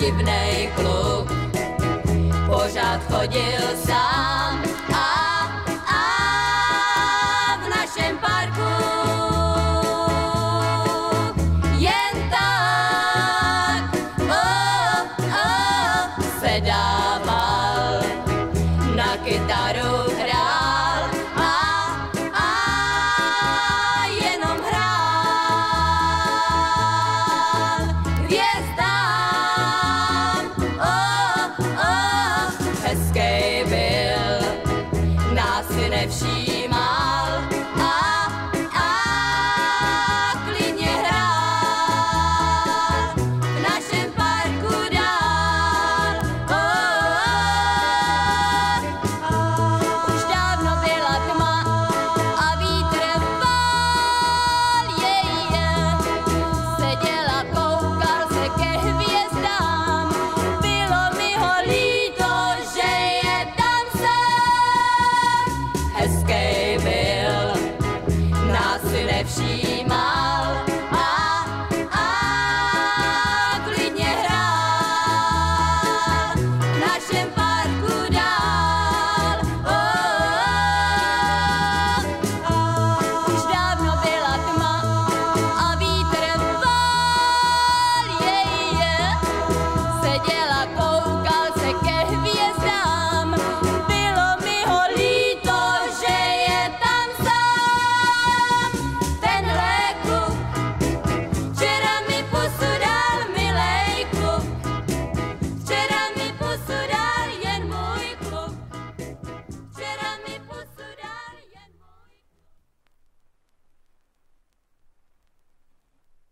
divnej kluk. Pořád chodil sám. escape.